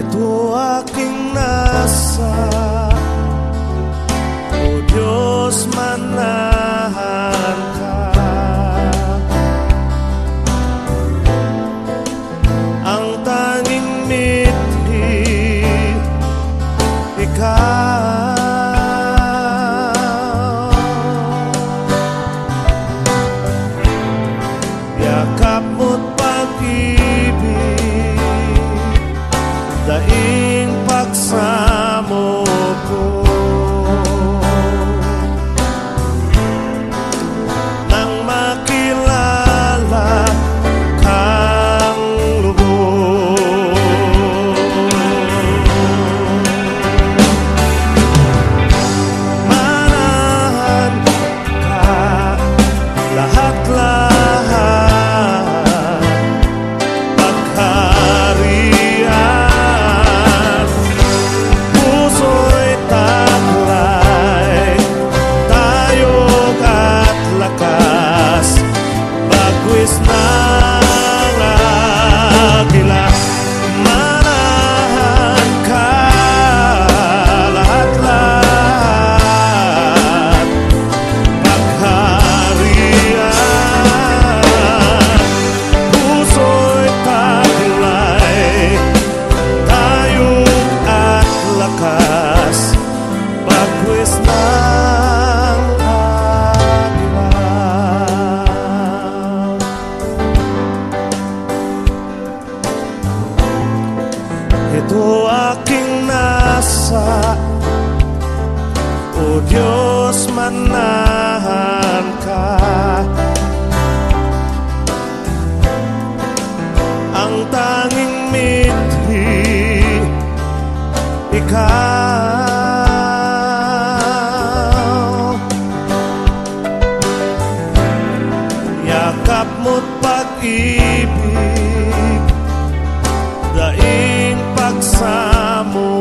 Ito aking nasa. O Diyos Ito aking nasa. O Diyos manahan ka. Ang tanging mithi Ikaw. Yakap mo't pag-ibig Daig pax amor.